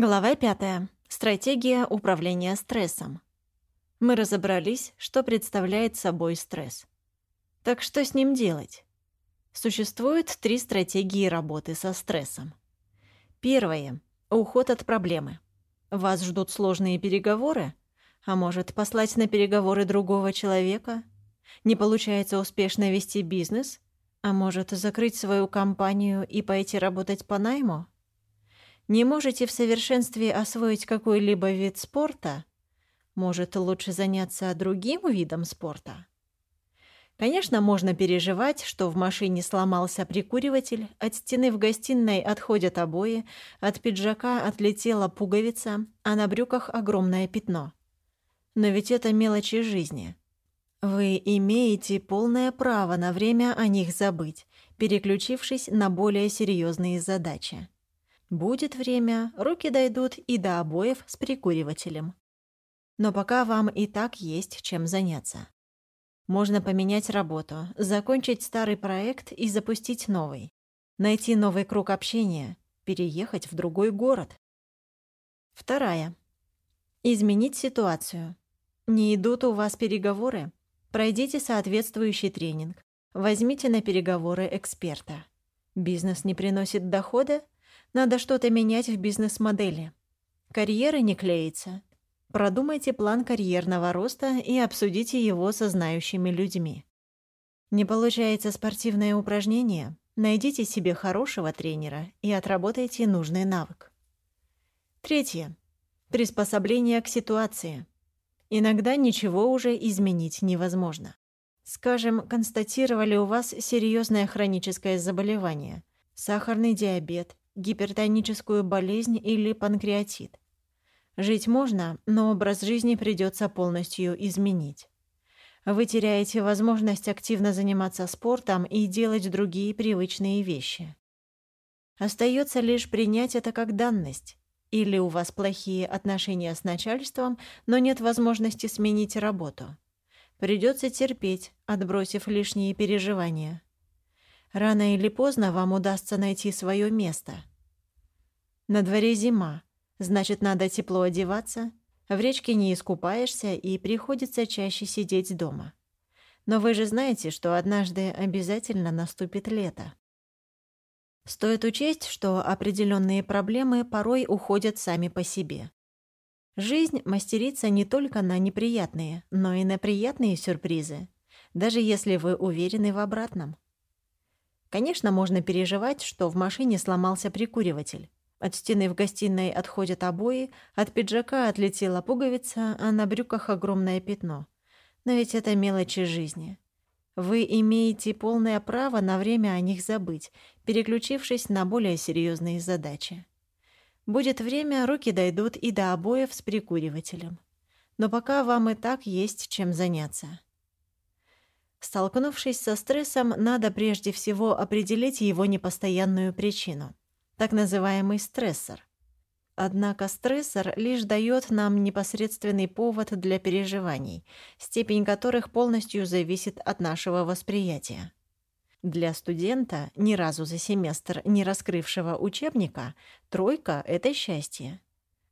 Глава 5. Стратегия управления стрессом. Мы разобрались, что представляет собой стресс. Так что с ним делать? Существует три стратегии работы со стрессом. Первое – уход от проблемы. Вас ждут сложные переговоры? А может, послать на переговоры другого человека? Не получается успешно вести бизнес? А может, закрыть свою компанию и пойти работать по найму? Не можете в совершенстве освоить какой-либо вид спорта? Может, лучше заняться другим видом спорта? Конечно, можно переживать, что в машине сломался прикуриватель, от стены в гостиной отходят обои, от пиджака отлетела пуговица, а на брюках огромное пятно. Но ведь это мелочи жизни. Вы имеете полное право на время о них забыть, переключившись на более серьезные задачи. Будет время, руки дойдут и до обоев с прикуривателем. Но пока вам и так есть чем заняться. Можно поменять работу, закончить старый проект и запустить новый. Найти новый круг общения, переехать в другой город. Вторая. Изменить ситуацию. Не идут у вас переговоры? Пройдите соответствующий тренинг. Возьмите на переговоры эксперта. Бизнес не приносит дохода? Надо что-то менять в бизнес-модели. Карьера не клеится. Продумайте план карьерного роста и обсудите его со знающими людьми. Не получается спортивное упражнение? Найдите себе хорошего тренера и отработайте нужный навык. Третье. Приспособление к ситуации. Иногда ничего уже изменить невозможно. Скажем, констатировали у вас серьезное хроническое заболевание, сахарный диабет, гипертоническую болезнь или панкреатит. Жить можно, но образ жизни придется полностью изменить. Вы теряете возможность активно заниматься спортом и делать другие привычные вещи. Остается лишь принять это как данность. Или у вас плохие отношения с начальством, но нет возможности сменить работу. Придется терпеть, отбросив лишние переживания. Рано или поздно вам удастся найти свое место. На дворе зима, значит, надо тепло одеваться, в речке не искупаешься и приходится чаще сидеть дома. Но вы же знаете, что однажды обязательно наступит лето. Стоит учесть, что определенные проблемы порой уходят сами по себе. Жизнь мастерится не только на неприятные, но и на приятные сюрпризы, даже если вы уверены в обратном. Конечно, можно переживать, что в машине сломался прикуриватель. От стены в гостиной отходят обои, от пиджака отлетела пуговица, а на брюках огромное пятно. Но ведь это мелочи жизни. Вы имеете полное право на время о них забыть, переключившись на более серьезные задачи. Будет время, руки дойдут и до обоев с прикуривателем. Но пока вам и так есть чем заняться. Столкнувшись со стрессом, надо прежде всего определить его непостоянную причину, так называемый стрессор. Однако стрессор лишь дает нам непосредственный повод для переживаний, степень которых полностью зависит от нашего восприятия. Для студента, ни разу за семестр не раскрывшего учебника, тройка — это счастье.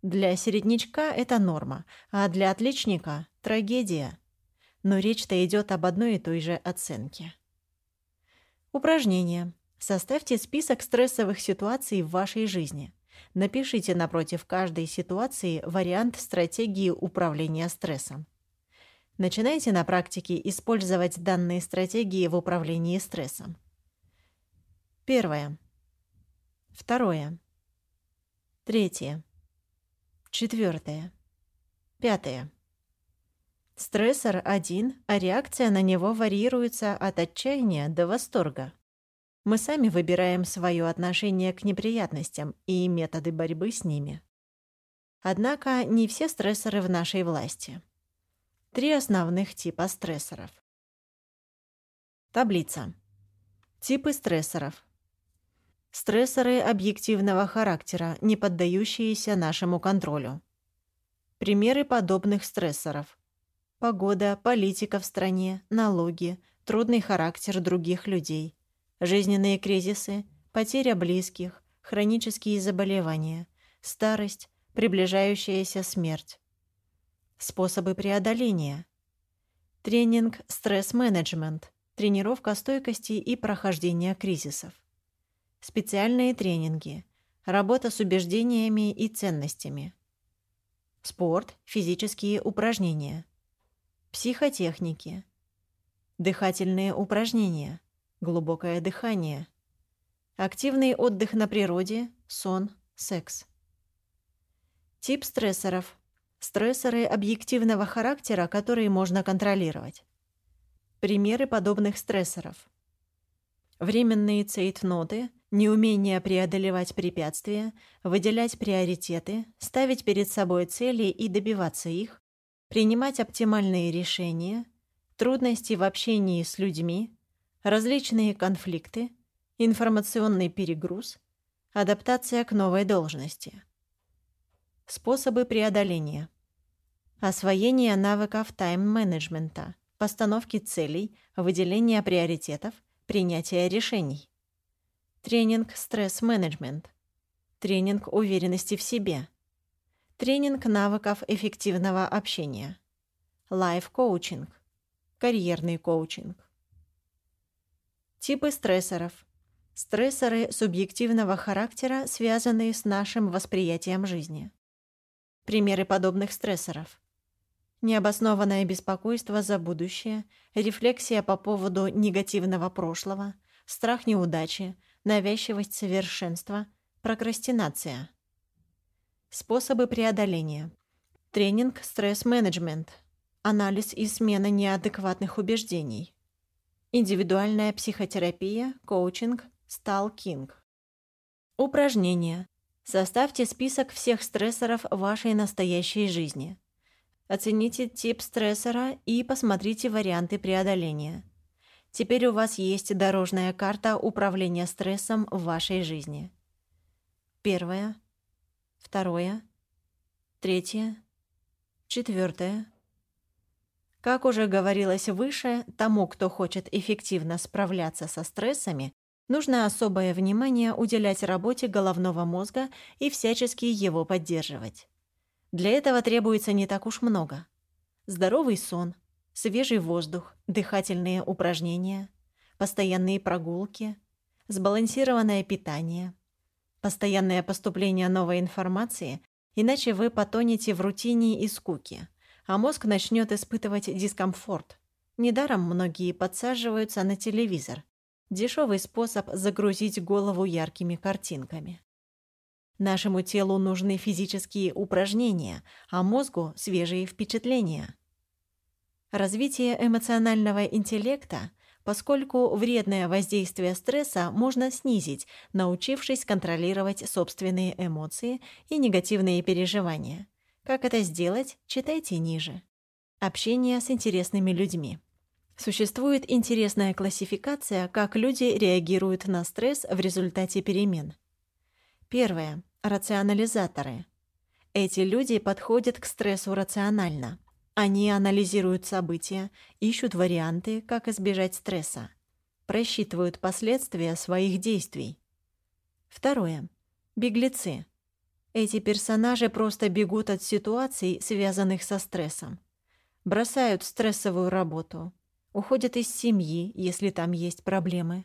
Для середнячка это норма, а для отличника — трагедия но речь-то идет об одной и той же оценке. Упражнение. Составьте список стрессовых ситуаций в вашей жизни. Напишите напротив каждой ситуации вариант стратегии управления стрессом. Начинайте на практике использовать данные стратегии в управлении стрессом. Первое. Второе. Третье. Четвертое. Пятое. Стрессор один, а реакция на него варьируется от отчаяния до восторга. Мы сами выбираем свое отношение к неприятностям и методы борьбы с ними. Однако не все стрессоры в нашей власти. Три основных типа стрессоров. Таблица. Типы стрессоров. Стрессоры объективного характера, не поддающиеся нашему контролю. Примеры подобных стрессоров. Погода, политика в стране, налоги, трудный характер других людей, жизненные кризисы, потеря близких, хронические заболевания, старость, приближающаяся смерть. Способы преодоления. Тренинг «Стресс-менеджмент», тренировка стойкости и прохождения кризисов. Специальные тренинги, работа с убеждениями и ценностями. Спорт, физические упражнения. Психотехники. Дыхательные упражнения, глубокое дыхание. Активный отдых на природе, сон, секс. Тип стрессоров. Стрессоры объективного характера, которые можно контролировать. Примеры подобных стрессоров. Временные цейтноты, неумение преодолевать препятствия, выделять приоритеты, ставить перед собой цели и добиваться их, принимать оптимальные решения, трудности в общении с людьми, различные конфликты, информационный перегруз, адаптация к новой должности. Способы преодоления. Освоение навыков тайм-менеджмента, постановки целей, выделения приоритетов, принятия решений. Тренинг «Стресс-менеджмент». Тренинг уверенности в себе. Тренинг навыков эффективного общения. Лайф-коучинг. Карьерный коучинг. Типы стрессоров. Стрессоры субъективного характера, связанные с нашим восприятием жизни. Примеры подобных стрессоров. Необоснованное беспокойство за будущее, рефлексия по поводу негативного прошлого, страх неудачи, навязчивость совершенства, прокрастинация. Способы преодоления. Тренинг «Стресс-менеджмент», анализ и смена неадекватных убеждений. Индивидуальная психотерапия, коучинг, сталкинг. Упражнения. Составьте список всех стрессоров вашей настоящей жизни. Оцените тип стрессора и посмотрите варианты преодоления. Теперь у вас есть дорожная карта управления стрессом в вашей жизни. Первое, второе, третье, четвертое. Как уже говорилось выше, тому, кто хочет эффективно справляться со стрессами, Нужно особое внимание уделять работе головного мозга и всячески его поддерживать. Для этого требуется не так уж много. Здоровый сон, свежий воздух, дыхательные упражнения, постоянные прогулки, сбалансированное питание, постоянное поступление новой информации, иначе вы потонете в рутине и скуке, а мозг начнет испытывать дискомфорт. Недаром многие подсаживаются на телевизор, Дешевый способ загрузить голову яркими картинками. Нашему телу нужны физические упражнения, а мозгу – свежие впечатления. Развитие эмоционального интеллекта, поскольку вредное воздействие стресса можно снизить, научившись контролировать собственные эмоции и негативные переживания. Как это сделать, читайте ниже. Общение с интересными людьми. Существует интересная классификация, как люди реагируют на стресс в результате перемен. Первое. Рационализаторы. Эти люди подходят к стрессу рационально. Они анализируют события, ищут варианты, как избежать стресса, просчитывают последствия своих действий. Второе. Беглецы. Эти персонажи просто бегут от ситуаций, связанных со стрессом. Бросают стрессовую работу, уходят из семьи, если там есть проблемы.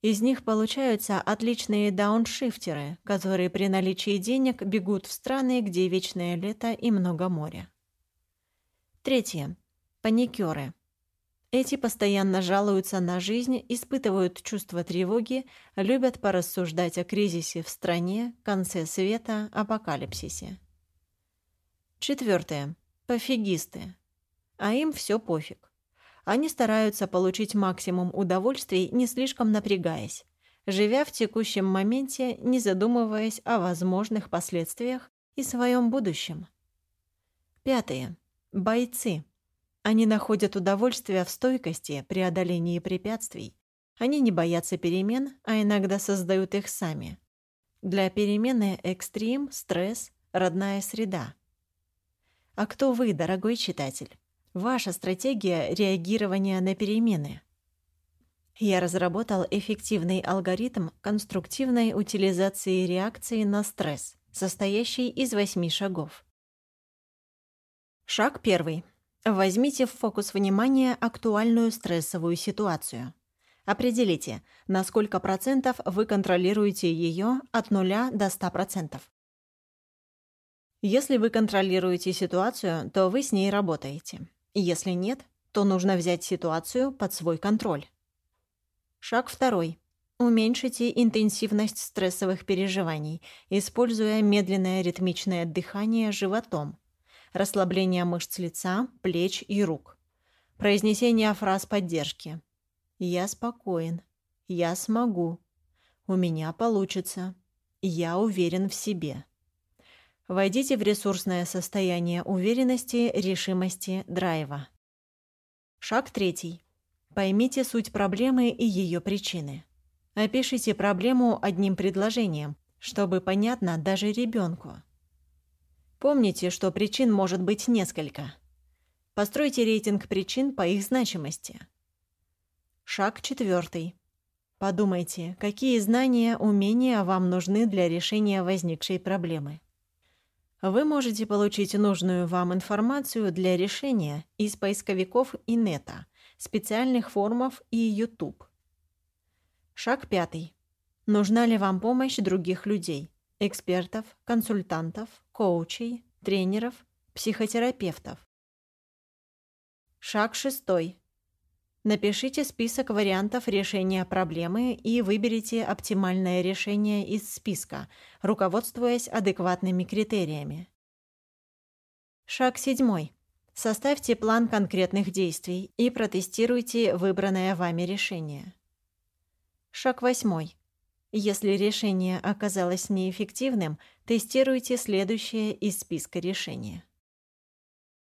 Из них получаются отличные дауншифтеры, которые при наличии денег бегут в страны, где вечное лето и много моря. Третье. Паникеры. Эти постоянно жалуются на жизнь, испытывают чувство тревоги, любят порассуждать о кризисе в стране, конце света, апокалипсисе. Четвертое. Пофигисты. А им все пофиг. Они стараются получить максимум удовольствий, не слишком напрягаясь, живя в текущем моменте, не задумываясь о возможных последствиях и своем будущем. Пятое. Бойцы. Они находят удовольствие в стойкости, преодолении препятствий. Они не боятся перемен, а иногда создают их сами. Для перемены экстрим, стресс, родная среда. А кто вы, дорогой читатель? Ваша стратегия реагирования на перемены. Я разработал эффективный алгоритм конструктивной утилизации реакции на стресс. состоящий из восьми шагов. Шаг первый. Возьмите в фокус внимания актуальную стрессовую ситуацию. Определите, на сколько процентов вы контролируете ее от 0 до 100%. Если вы контролируете ситуацию, то вы с ней работаете. Если нет, то нужно взять ситуацию под свой контроль. Шаг второй. Уменьшите интенсивность стрессовых переживаний, используя медленное ритмичное дыхание животом, расслабление мышц лица, плеч и рук, произнесение фраз поддержки. «Я спокоен», «Я смогу», «У меня получится», «Я уверен в себе». Войдите в ресурсное состояние уверенности, решимости, драйва. Шаг третий. Поймите суть проблемы и ее причины. Опишите проблему одним предложением, чтобы понятно даже ребенку. Помните, что причин может быть несколько. Постройте рейтинг причин по их значимости. Шаг четвертый. Подумайте, какие знания, умения вам нужны для решения возникшей проблемы. Вы можете получить нужную вам информацию для решения из поисковиков и нета, специальных форумов и YouTube. Шаг пятый. Нужна ли вам помощь других людей, экспертов, консультантов, коучей, тренеров, психотерапевтов? Шаг шестой. Напишите список вариантов решения проблемы и выберите оптимальное решение из списка, руководствуясь адекватными критериями. Шаг седьмой. Составьте план конкретных действий и протестируйте выбранное вами решение. Шаг восьмой. Если решение оказалось неэффективным, тестируйте следующее из списка решения.